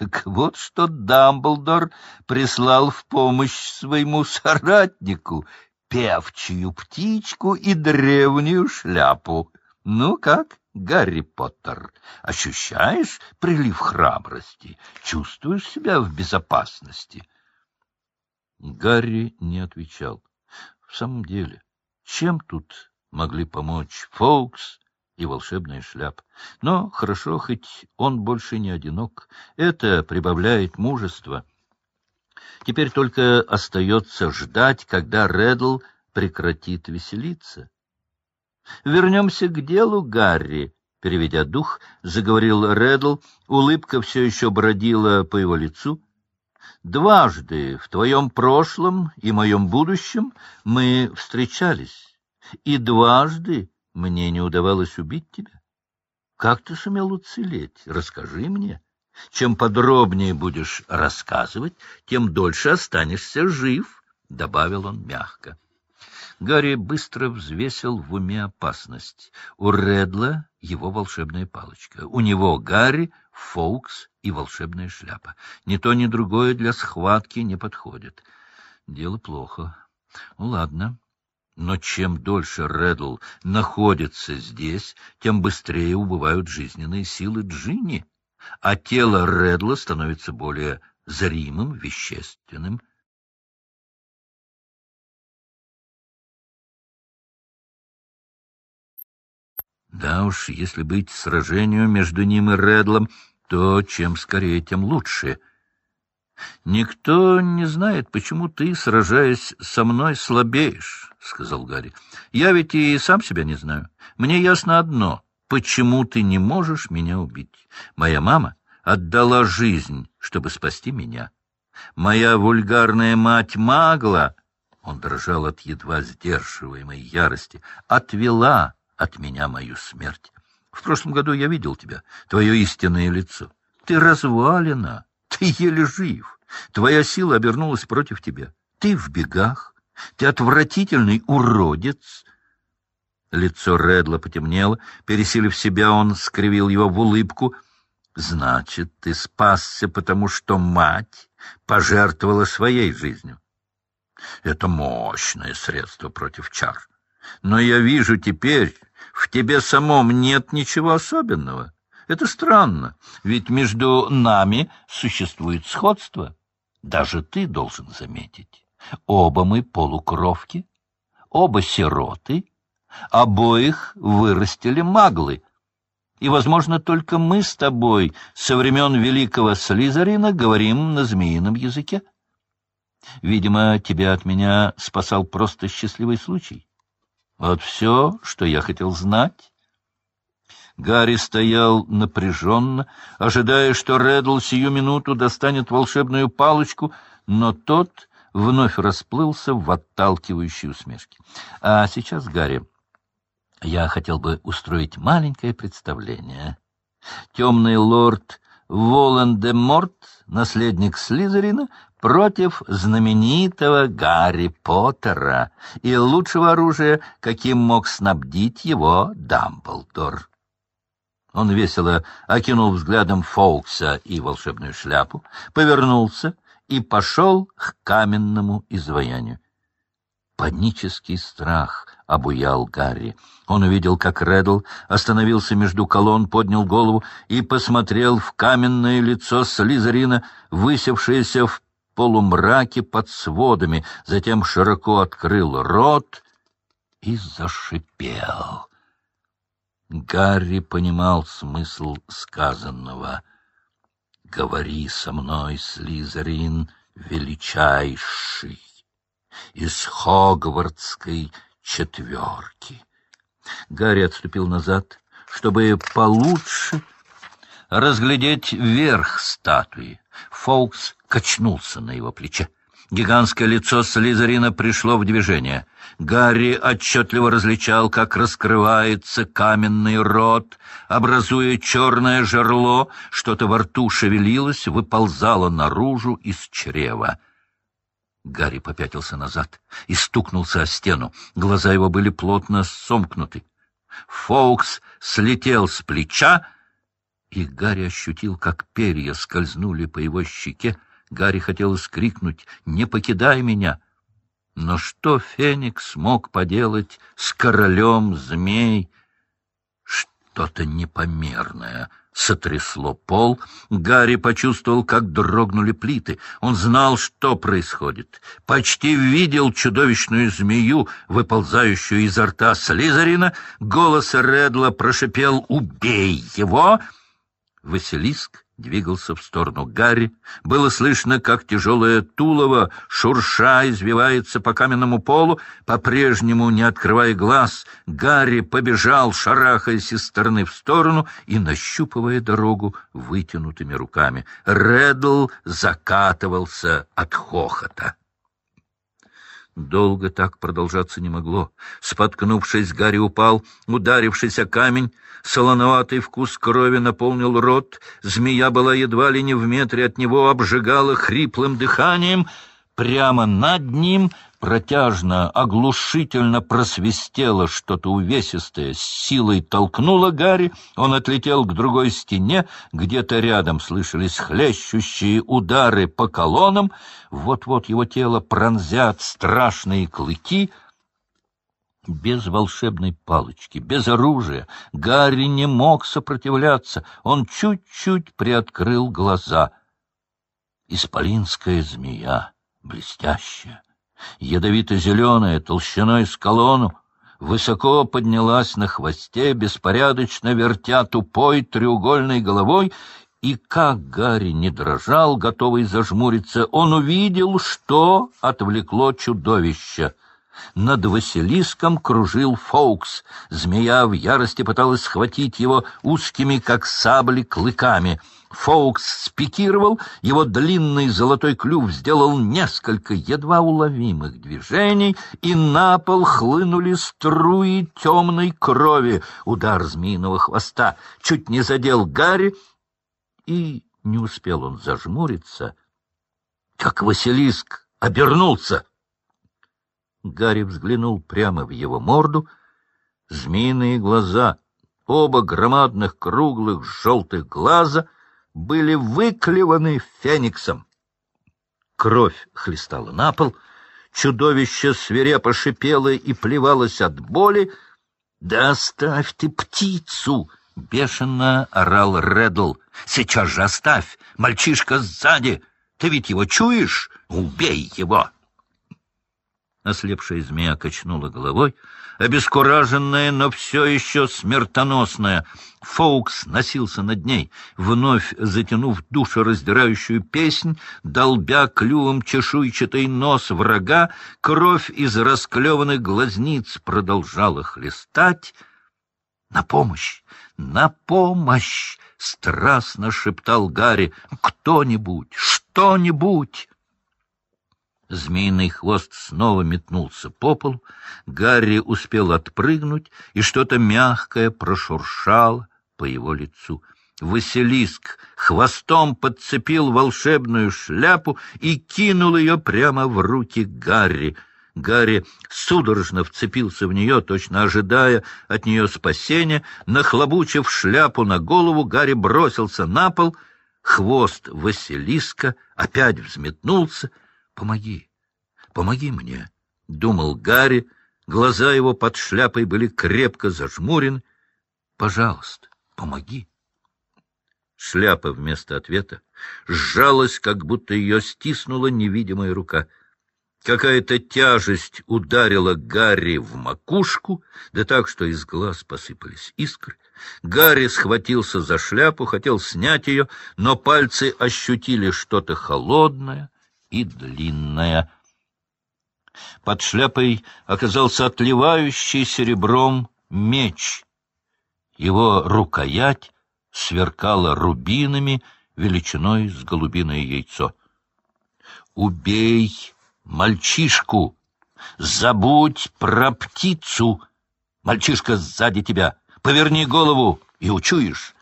Так вот что Дамблдор прислал в помощь своему соратнику певчую птичку и древнюю шляпу. Ну как, Гарри Поттер, ощущаешь прилив храбрости? Чувствуешь себя в безопасности? Гарри не отвечал. В самом деле, чем тут могли помочь Фоукс и волшебная шляпа? Но хорошо, хоть он больше не одинок. Это прибавляет мужества. Теперь только остается ждать, когда Реддл прекратит веселиться. Вернемся к делу, Гарри. Переведя дух, заговорил Реддл, улыбка все еще бродила по его лицу. Дважды в твоем прошлом и моем будущем мы встречались, и дважды мне не удавалось убить тебя. Как ты сумел уцелеть? Расскажи мне. Чем подробнее будешь рассказывать, тем дольше останешься жив, — добавил он мягко. Гарри быстро взвесил в уме опасность. У Редла его волшебная палочка. У него Гарри, Фоукс и волшебная шляпа. Ни то, ни другое для схватки не подходит. Дело плохо. Ну, ладно. Но чем дольше Редл находится здесь, тем быстрее убывают жизненные силы Джинни, а тело Редла становится более зримым, вещественным. Да уж, если быть сражению между ним и Редлом, то чем скорее, тем лучше. «Никто не знает, почему ты, сражаясь со мной, слабеешь», — сказал Гарри. «Я ведь и сам себя не знаю. Мне ясно одно — почему ты не можешь меня убить. Моя мама отдала жизнь, чтобы спасти меня. Моя вульгарная мать Магла...» Он дрожал от едва сдерживаемой ярости. «Отвела от меня мою смерть. В прошлом году я видел тебя, твое истинное лицо. Ты развалена, ты еле жив. Твоя сила обернулась против тебя. Ты в бегах, ты отвратительный уродец. Лицо Редла потемнело, пересилив себя, он скривил его в улыбку. Значит, ты спасся, потому что мать пожертвовала своей жизнью. Это мощное средство против чар. Но я вижу теперь, в тебе самом нет ничего особенного. Это странно, ведь между нами существует сходство. Даже ты должен заметить. Оба мы полукровки, оба сироты, обоих вырастили маглы. И, возможно, только мы с тобой со времен великого Слизерина говорим на змеином языке. Видимо, тебя от меня спасал просто счастливый случай. Вот все, что я хотел знать. Гарри стоял напряженно, ожидая, что Реддл сию минуту достанет волшебную палочку, но тот вновь расплылся в отталкивающей усмешке. А сейчас, Гарри, я хотел бы устроить маленькое представление. Темный лорд Волан-де-Морт, наследник Слизерина, против знаменитого Гарри Поттера и лучшего оружия, каким мог снабдить его Дамблдор. Он весело окинул взглядом Фоукса и волшебную шляпу, повернулся и пошел к каменному изваянию. Панический страх обуял Гарри. Он увидел, как Реддл остановился между колонн, поднял голову и посмотрел в каменное лицо Слизерина, высевшееся в полумраке под сводами, затем широко открыл рот и зашипел. Гарри понимал смысл сказанного. «Говори со мной, Слизерин, величайший, из Хогвартской четверки». Гарри отступил назад, чтобы получше разглядеть верх статуи. Фоукс качнулся на его плече. Гигантское лицо Слизерина пришло в движение. Гарри отчетливо различал, как раскрывается каменный рот, образуя черное жерло, что-то во рту шевелилось, выползало наружу из чрева. Гарри попятился назад и стукнулся о стену. Глаза его были плотно сомкнуты. Фоукс слетел с плеча, И Гарри ощутил, как перья скользнули по его щеке. Гарри хотел скрикнуть «Не покидай меня!» Но что Феникс мог поделать с королем змей? Что-то непомерное сотрясло пол. Гарри почувствовал, как дрогнули плиты. Он знал, что происходит. Почти видел чудовищную змею, выползающую изо рта Слизерина. Голос Редла прошипел «Убей его!» Василиск двигался в сторону Гарри. Было слышно, как тяжелое тулово, шурша, извивается по каменному полу, по-прежнему не открывая глаз. Гарри побежал, шарахаясь из стороны в сторону и нащупывая дорогу вытянутыми руками. Реддл закатывался от хохота. Долго так продолжаться не могло. Споткнувшись, Гарри упал, ударившись камень. Солоноватый вкус крови наполнил рот. Змея была едва ли не в метре от него, обжигала хриплым дыханием. Прямо над ним протяжно, оглушительно просвистело что-то увесистое, с силой толкнуло Гарри, он отлетел к другой стене, где-то рядом слышались хлещущие удары по колоннам, вот-вот его тело пронзят страшные клыки. Без волшебной палочки, без оружия Гарри не мог сопротивляться, он чуть-чуть приоткрыл глаза. Исполинская змея, блестящая, ядовито-зеленая, толщиной с колонну, высоко поднялась на хвосте, беспорядочно вертя тупой треугольной головой, и как Гарри не дрожал, готовый зажмуриться, он увидел, что отвлекло чудовище. Над Василиском кружил Фоукс. Змея в ярости пыталась схватить его узкими, как сабли, клыками — Фоукс спикировал, его длинный золотой клюв сделал несколько едва уловимых движений, и на пол хлынули струи темной крови. Удар змеиного хвоста чуть не задел Гарри, и не успел он зажмуриться, как Василиск обернулся. Гарри взглянул прямо в его морду. Змеиные глаза, оба громадных круглых желтых глаза — были выклеваны фениксом. Кровь хлестала на пол, чудовище свирепо шипело и плевалось от боли. «Да оставь ты птицу!» — бешено орал Реддл. «Сейчас же оставь! Мальчишка сзади! Ты ведь его чуешь? Убей его!» Ослепшая змея качнула головой, обескураженная, но все еще смертоносная. Фоукс носился над ней, вновь затянув душераздирающую песнь, долбя клювом чешуйчатый нос врага, кровь из расклеванных глазниц продолжала хлестать. «На помощь! На помощь!» — страстно шептал Гарри. «Кто-нибудь! Что-нибудь!» Змеиный хвост снова метнулся по полу. Гарри успел отпрыгнуть, и что-то мягкое прошуршало по его лицу. Василиск хвостом подцепил волшебную шляпу и кинул ее прямо в руки Гарри. Гарри судорожно вцепился в нее, точно ожидая от нее спасения. Нахлобучив шляпу на голову, Гарри бросился на пол. Хвост Василиска опять взметнулся — Помоги, помоги мне, — думал Гарри. Глаза его под шляпой были крепко зажмурены. Пожалуйста, помоги. Шляпа вместо ответа сжалась, как будто ее стиснула невидимая рука. Какая-то тяжесть ударила Гарри в макушку, да так, что из глаз посыпались искры. Гарри схватился за шляпу, хотел снять ее, но пальцы ощутили что-то холодное, и длинная. Под шляпой оказался отливающий серебром меч. Его рукоять сверкала рубинами величиной с голубиное яйцо. «Убей мальчишку! Забудь про птицу! Мальчишка сзади тебя! Поверни голову и учуешь!